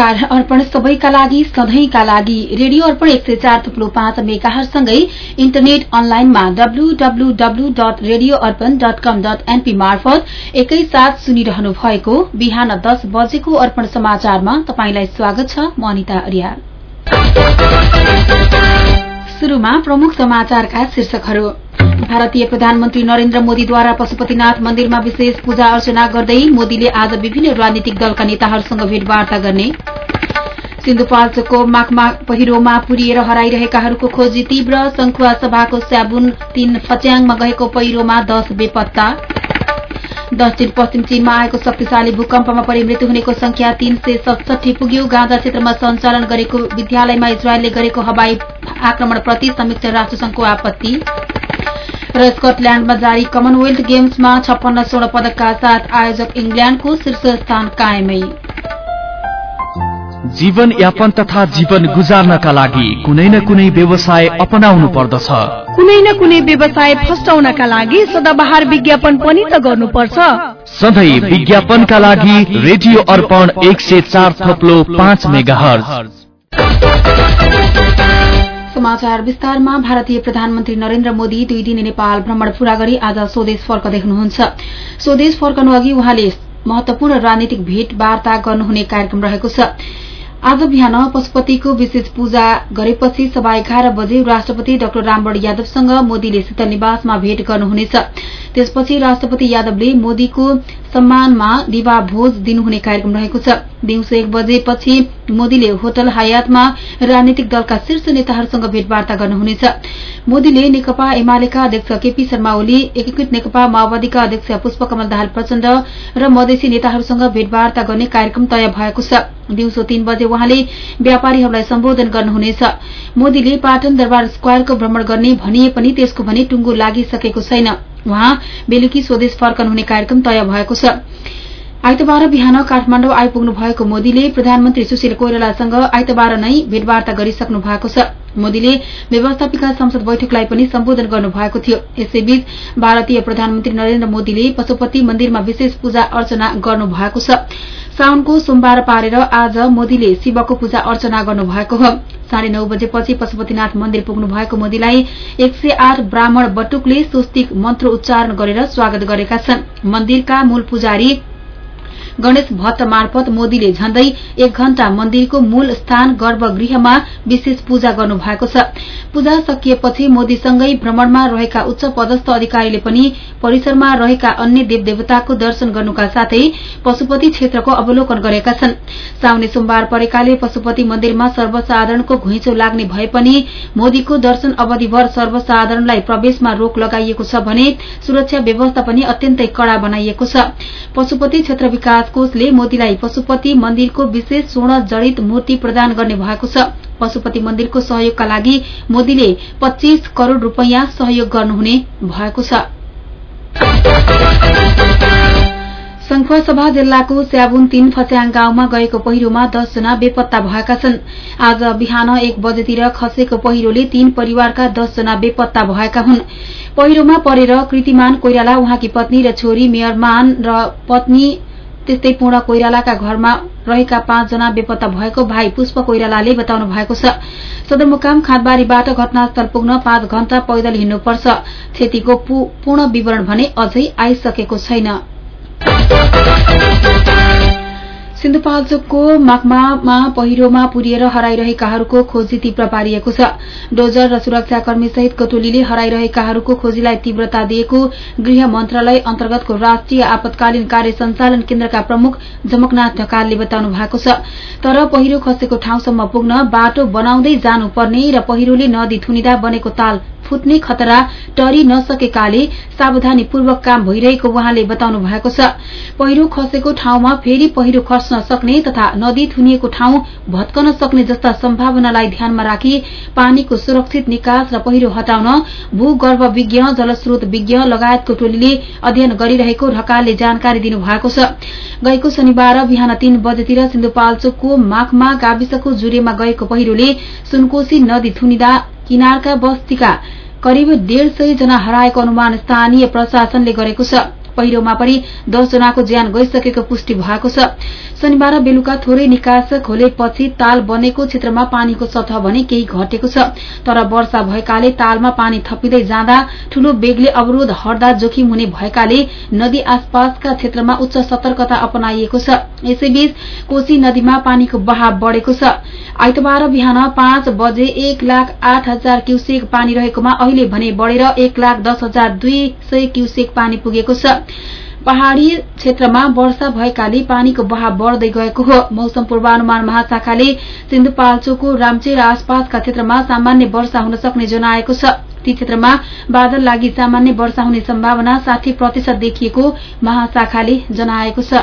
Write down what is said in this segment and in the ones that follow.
नमस्कार अर्पण सबैका लागि सधैँका लागि रेडियो अर्पण एक सय चार थुप्लो पाँच मेगाहरूसँगै इन्टरनेट अनलाइनमा WWW dot radio Arpan dot com dot NP मार्फत एकैसाथ सुनिरहनु भएको बिहान दस बजेको अर्पण समाचारमा तपाईंलाई स्वागत छ म अनिता अरियाल। भारतीय प्रधानमन्त्री नरेन्द्र मोदीद्वारा पशुपतिनाथ मन्दिरमा विशेष पूजा अर्चना गर्दै मोदीले आज विभिन्न राजनीतिक दलका नेताहरूसँग भेटवार्ता गर्ने। सिन्धुपाल्चोकको माकमा पहिरोमा पुरिएर हराइरहेकाहरूको खोजी तीव्र संखुवा सभाको स्याबुन तीन फच्याङमा गएको पहिरोमा दश बेपत्ता। दक्षिण पश्चिम चीनमा आएको शक्तिशाली भूकम्पमा परि मृत्यु हुनेको संख्या तीन सय सतसठी पुग्यो। गाँजा क्षेत्रमा सञ्चालन गरेको विद्यालयमा इजरायलले गरेको हवाई आक्रमणप्रति संयुक्त राष्ट्रसंघको आपत्ति। र स्कटल्याण्डमा जारी कमनवेल्थ गेम्समा छप्पन्न स्वर्ण पदकका साथ आयोजक इङ्ल्याण्डको शीर्ष स्थान कायमै। जीवन यापन तथा जीवन गुजार्नका लागि कुनै न कुनै व्यवसाय अपनाउनु पर्दछ। कुनै न कुनै व्यवसाय फस्टाउनका लागि सदाबहार विज्ञापन पनि त गर्नुपर्छ। सधैँ विज्ञापनका लागि रेडियो अर्पण एक सय चार थप्लो पाँच मेगा समाचार विस्तारमा भारतीय प्रधानमन्त्री नरेन्द्र मोदी दुई दिने नेपाल भ्रमण पूरा गरी आज स्वदेश फर्कदै हुनुहुन्छ स्वदेश फर्कनु अघि उहाँले महत्वपूर्ण राजनीतिक भेटवार्ता गर्नुहुने कार्यक्रम रहेको छ। आज बिहान पशुपतिको विशेष पूजा गरेपछि सभा एघार बजे राष्ट्रपति डाक्टर रामवण यादवसँग मोदीले शीतल निवासमा भेट गर्नुहुनेछ। त्यसपछि राष्ट्रपति यादवले मोदीको सम्मानमा दिवा भोज दिनुहुने कार्यक्रम रहेको छ। दिउँसो एक बजेपछि मोदीले होटल हयातमा राजनीतिक दलका शीर्ष नेताहरूसँग भेटवार्ता गर्नुहुनेछ। मोदीले नेकपा एमालेका अध्यक्ष केपी शर्मा ओली एकीकृत नेकपा माओवादीका अध्यक्ष पुष्पकमल दाहाल प्रचण्ड र मधेसी नेताहरूसँग भेटवार्ता गर्ने कार्यक्रम तय भएको छ। दिउँसो तीन बजे उहाँले व्यापारीहरूलाई सम्बोधन गर्नुहुनेछ। मोदीले पाटन दरबार स्क्वायरको भ्रमण गर्ने भनिए पनि त्यसको भने टुङ्गो लागिसकेको छैन। उहाँ बेलुकी स्वदेश फर्कनुहुने कार्यक्रम तय भएको छ। आइतबार बिहान काठमाडौँ आइपुग्नु भएको मोदीले प्रधानमन्त्री सुशील कोइरालासँग आइतबार नै भेटवार्ता गरिसक्नु भएको छ। मोदीले व्यवस्थापिका संसद बैठकलाई पनि सम्बोधन गर्नु भएको थियो। यसैबीच भारतीय प्रधानमन्त्री नरेन्द्र मोदीले पशुपति मन्दिरमा विशेष पूजा अर्चना गर्नु भएको छ। साउनको सोमबार पारेर आज मोदीले शिवको पूजा अर्चना गर्नु भएको हो। साढे नौ बजेपछि पशुपतिनाथ मन्दिर पुग्नु भएको मोदीलाई एक सय आठ ब्राह्मण बटुकले स्वस्तिक मन्त्र उच्चारण गरेर स्वागत गरेका छन्। मन्दिरका मूल पुजारी गणेश भट्ट मार्फत मोदीले झण्डै एक घण्टा मन्दिरको मूल स्थान गर्भगृहमा विशेष पूजा गर्नु भएको छ। पूजा सकिएपछि मोदीसँगै भ्रमणमा रहेका उच्च पदस्थ अधिकारीले पनि परिसरमा रहेका अन्य देवदेवताको दर्शन गर्नुका साथै पशुपति क्षेत्रको अवलोकन गरेका छन्। साउने सोमबार परेकाले पशुपति मन्दिरमा सर्वसाधारणको घुइँचो लाग्ने भए पनि मोदीको दर्शन अवधिभर सर्वसाधारणलाई प्रवेशमा रोक लगाइएको छ भने सुरक्षा व्यवस्था पनि अत्यन्तै कड़ा बनाइएको छ। पशुपति क्षेत्र विकास कोषले मोदीलाई पशुपति मन्दिरको विशेष स्वर्ण जडित मूर्ति प्रदान गर्ने भएको छ। पशुपति मन्दिरको सहयोगका लागि मोदीले पच्चीस करोड़ रूपियाँ सहयोग गर्नुहुने भएको छ। सभा जिल्लाको स्याबुन तीन फस्याङ गाउँमा गएको पहिरोमा दसजना बेपत्ता भएका छन्। आज बिहान एक बजेतिर खसेको पहिरोले तीन परिवारका दसजना बेपत्ता भएका हुन्। पहिरोमा परेर कृतिमान कोइराला उहाँकी पत्नी र छोरी मेयरमान र पत्नी त्यस्तै पूर्ण कोइरालाका घरमा रहेका पाँचजना बेपत्ता भएको भाइ पुष्प कोइरालाले बताउनु भएको छ। सदरमुकाम खाँदबारीबाट घटनास्थल पुग्न पाँच घण्टा पैदल हिँड्नुपर्छ। क्षतिको पूर्ण विवरण भने अझै आइसकेको छैन। सिन्धुपाल्चोकको माकमामा पहिरोमा पुरिएर हराइरहेकाहरूको खोजी तीव्र पारिएको छ। डोजर र सुरक्षाकर्मी सहितको टोलीले हराइरहेकाहरूको खोजीलाई तीव्रता दिएको गृह मन्त्रालय अन्तर्गतको राष्ट्रिय आपतकालीन कार्य सञ्चालन केन्द्रका प्रमुख झमकनाथ ढकालले बताउनु भएको छ। तर पहिरो खसेको ठाउँसम्म पुग्न बाटो बनाउँदै जानुपर्ने र पहिरोले नदी थुनिदा बनेको ताल फुट्ने खतरा टरी नसकेकाले सावधानीपूर्वक काम भइरहेको उहाँले बताउनु भएको छ। पहिरो खसेको ठाउँमा फेरि पहिरो खस्न सक्ने तथा नदी थुनिएको ठाउँ भत्कन सक्ने जस्ता सम्भावनालाई ध्यानमा राखी पानीको सुरक्षित निकास र पहिरो हटाउन भूगर्भ विज्ञ जलस्रोत विज्ञ लगायतको टोलीले अध्ययन गरिरहेको ढकालले जानकारी दिनुभएको छ। गएको शनिबार बिहान तीन बजेतिर सिन्धुपाल्चोकको माखमा गाविसको जुरेमा गएको पहिरोले सुनकोशी नदी थुनिदा किनारका बस्तीका करिब डेढ़ सय जना हराएको अनुमान स्थानीय प्रशासनले गरेको छ। पहिरोमा पनि दस जनाको ज्यान गइसकेको पुष्टि भएको छ। शनिबार बेलुका थोरै निकास खोलेपछि ताल बनेको क्षेत्रमा पानीको सतह भने केही घटेको छ। तर वर्षा भएकाले तालमा पानी थपिँदै जाँदा ठूलो बेगले अवरोध हट्दा जोखिम हुने भएकाले नदी आसपासका क्षेत्रमा उच्च सतर्कता अपनाइएको छ। यसैबीच कोशी नदीमा पानीको बहाव बढ़ेको छ। आइतबार बिहान पाँच बजे एक लाख आठ हजार क्युसेक पानी रहेकोमा अहिले भने बढ़ेर एक लाख दस हजार दुई सय क्युसेक पानी पुगेको छ। पहाड़ी क्षेत्रमा वर्षा भएकाले पानीको बहाव बढ़दै गएको हो। मौसम पूर्वानुमान महाशाखाले सिन्धुपाल्चोको रामचे र आसपासका क्षेत्रमा सामान्य वर्षा हुन सक्ने जनाएको छ। ती क्षेत्रमा बादल लागि सामान्य वर्षा हुने सम्भावना साठी प्रतिशत देखिएको महाशाखाले जनाएको छ।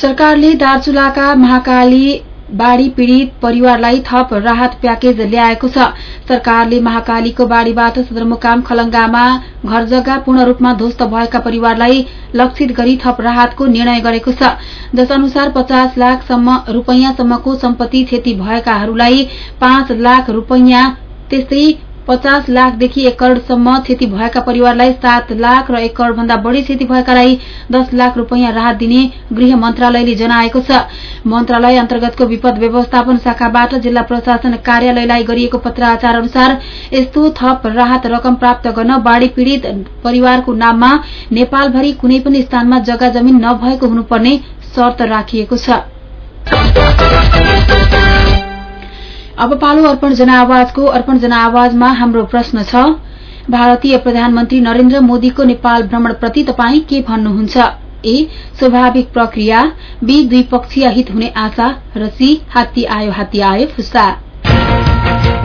सरकारले दार्चुलाका महाकाली बाढ़ी पीड़ित परिवारलाई थप राहत प्याकेज ल्याएको छ। सरकारले महाकालीको बाढ़ीबाट सदरमुकाम खलंगामा घर जग्गा पूर्ण रूपमा ध्वस्त भएका परिवारलाई लक्षित गरी थप राहतको निर्णय गरेको छ। जस अनुसार पचास लाखसम्म रूपैयाँसम्मको सम्पत्ति क्षति भएकाहरूलाई पाँच लाख रूपैयाँ त्यस्तै पचास लाखदेखि एक करोड़सम्म क्षति भएका परिवारलाई सात लाख र एक करोड़ भन्दा बढ़ी क्षति भएकालाई दस लाख रूपियाँ राहत दिने गृह मन्त्रालयले जनाएको छ। मन्त्रालय अन्तर्गतको विपद व्यवस्थापन शाखाबाट जिल्ला प्रशासन कार्यालयलाई गरिएको पत्राचार अनुसार यस्तो थप राहत रकम प्राप्त गर्न बाढ़ी पीड़ित परिवारको नाममा नेपालभरि कुनै पनि स्थानमा जग्गा जमिन नभएको हुनुपर्ने शर्त राखिएको छ। अब पालो अर्पण जनआवाजको अर्पण जनआवाजमा हाम्रो प्रश्न छ भारतीय प्रधानमन्त्री नरेन्द्र मोदीको नेपाल भ्रमणप्रति तपाई के भन्नुहुन्छ? ए स्वाभाविक प्रक्रिया बी द्विपक्षीय हित हुने आशा र सी हात्ती आयो हात्ती आयो फुस्सा।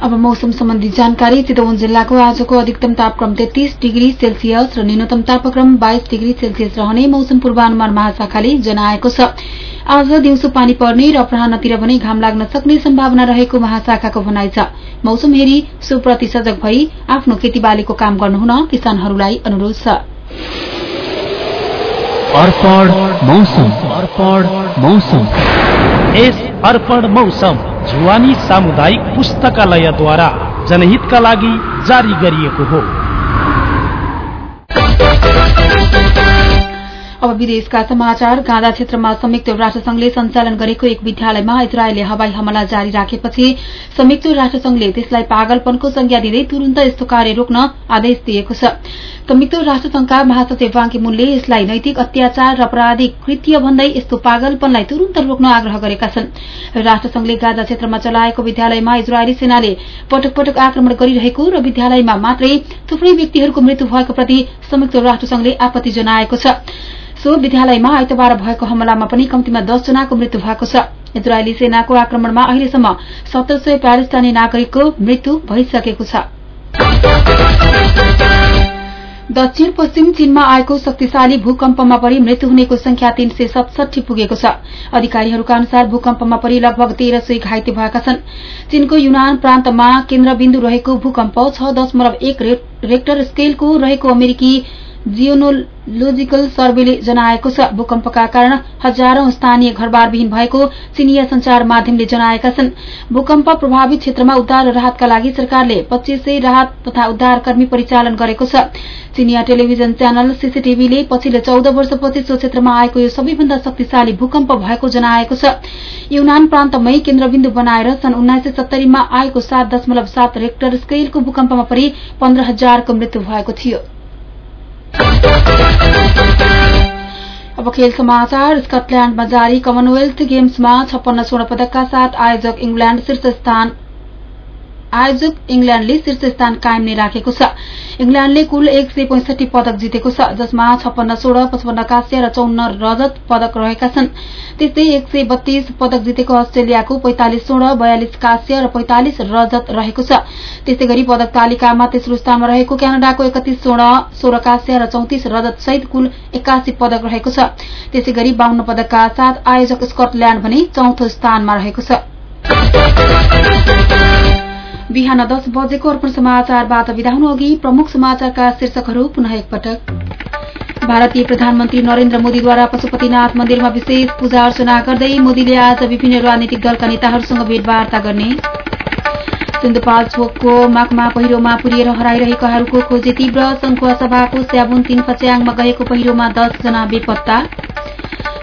अब मौसम सम्बन्धी जानकारी चितवन जिल्लाको आजको अधिकतम तापक्रम तेत्तीस डिग्री सेल्सियस र न्यूनतम तापक्रम बाइस डिग्री सेल्सियस रहने मौसम पूर्वानुमान महाशाखाले जनाएको छ। आज दिउँसो पानी पर्ने र अपराहतिर भने घाम लाग्न सक्ने सम्भावना रहेको महाशाखाको भनाइ छ। मौसम हेरी सुप्रति सजग भई आफ्नो खेतीबालीको काम गर्नुहुन किसानहरूलाई अनुरोध छ। अर्पण मौसम अर्पण मौसम। यस अर्पण मौसम जुवानी सामुदायिक पुस्तकालयद्वारा जनहितका लागि जारी गरिएको हो। अब विदेशका समाचार गाँदा क्षेत्रमा संयुक्त राष्ट्रसंघले सञ्चालन गरेको एक विद्यालयमा इजरायलले हवाई हमला जारी राखेपछि संयुक्त राष्ट्रसंघले त्यसलाई पागलपनको संज्ञा दिँदै तुरन्त यस्तो कार्य रोक्न आदेश दिएको छ। संयुक्त राष्ट्रसंघका महासचिव बाङ्की मुनले यसलाई नैतिक अत्याचार र आपराधिक कृत्य भन्दै यस्तो पागलपनलाई तुरन्त रोक्न आग्रह गरेका छन्। राष्ट्रसंघले गाजा क्षेत्रमा चलाएको विद्यालयमा इजरायली सेनाले पटक पटक आक्रमण गरिरहेको र विद्यालयमा मात्रै थुप्रै व्यक्तिहरूको मृत्यु भएको प्रति संयुक्त राष्ट्रसंघले आपत्ति जनाएको छ। सो विद्यालयमा आइतबार भएको हमलामा पनि कम्तीमा दस जनाको मृत्यु भएको छ। इजरायली सेनाको आक्रमणमा अहिलेसम्म सत्र सय प्यालेस्टाइनी नागरिकको मृत्यु भइसकेको छ। दक्षिण पश्चिम चीनमा आएको शक्तिशाली भूकम्पमा परि मृत्यु हुनेको संख्या तीन सय सतसठी पुगेको छ। अधिकारीहरूका अनुसार भूकम्पमा परि लगभग तेह्र सय घाइते भएका छन्। चीनको युनान प्रान्तमा केन्द्रबिन्दु रहेको भूकम्प छ दशमलव एक रेक्टर स्केलको रहेको अमेरिकी जियोनोलोजिकल सर्वेले जनाएको छ। भूकम्पका कारण हजारौं स्थानीय घरबारविहीन भएको चिनिया संचार माध्यमले जनाएका छन्। भूकम्प प्रभावित क्षेत्रमा उद्धार र राहतका लागि सरकारले पच्चीस सय राहत तथा उद्धारकर्मी परिचालन गरेको छ। चिनिया टेलिभिजन च्यानल सीसीटीभीले पछिल्लो चौध वर्षपछि सो क्षेत्रमा आएको यो सबैभन्दा शक्तिशाली भूकम्प भएको जनाएको छ। युनान प्रान्तमै केन्द्रबिन्दु बनाएर सन् उन्नाइस सय सत्तरीमा आएको सात दशमलव सात रेक्टर स्केलको भूकम्पमा परि पन्ध्र हजारको मृत्यु भएको थियो। अब खेल समाचार स्कटल्याण्डमा जारी कमनवेल्थ गेम्समा छप्पन्न स्वर्ण पदकका साथ आयोजक इङ्ल्याण्ड शीर्ष स्थान आयोजक इङ्ल्याण्डले शीर्ष स्थान कायम नै राखेको छ। इङ्ल्याण्डले कुल एक सय पैंसठी पदक जितेको छ जसमा छप्पन्न स्वर्ण पचपन्न काश्य र चौन्न रजत पदक रहेका छन्। त्यस्तै एक सय बत्तीस पदक जितेको अस्ट्रेलियाको पैंतालिस स्वर्ण बयालिस काश्य र पैंतालिस रजत रहेको छ। त्यस्तै गरी पदक तालिकामा तेस्रो स्थानमा रहेको क्यानाडाको एकतीस स्वर्ण सोह्र काश्य र चौतिस रजत सहित कुल एक्कासी पदक रहेको छ। त्यसै गरी बाहन्न पदकका साथ आयोजक स्कटल्याण्ड भने चौथो स्थानमा रहेको छ। बिहान दस बजेको अर्पण समाचारबाट विदा हुनु अघि प्रमुख समाचारका शीर्षकहरू पुनः एकपटक। भारतीय प्रधानमन्त्री नरेन्द्र मोदीद्वारा पशुपतिनाथ मन्दिरमा विशेष पूजा अर्चना गर्दै मोदीले आज विभिन्न राजनीतिक दलका नेताहरूसँग भेटवार्ता गर्ने। सिन्धुपाल्चोकको माकमा पहिरोमा पुरिएर हराइरहेकाहरूको खोजी तीव्र संखुवा सभाको स्याबुन तीन फच्याङमा गएको पहिरोमा दसजना बेपत्ता।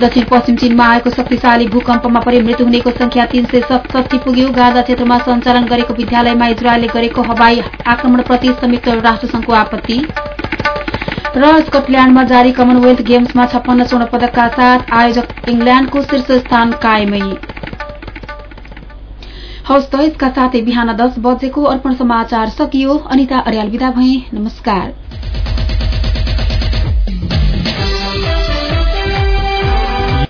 दक्षिण पश्चिम चीनमा आएको शक्तिशाली भूकम्पमा परि मृत्यु हुनेको संख्या तीन सय सतसठी पुग्यो। गाजा क्षेत्रमा सञ्चालन गरेको विद्यालयमा इजरायलले गरेको हवाई आक्रमणप्रति संयुक्त राष्ट्रसंघको आपत्ति। र स्कटल्याण्डमा जारी कमनवेल्थ गेम्समा छप्पन्न स्वर्ण पदकका साथ आयोजक इङ्ल्याण्डको शीर्ष स्थान कायमै। हवस् त साथै बिहान दस बजेको अर्पण समाचार सकियो। अनिता अर्याल विदा भए। नमस्कार।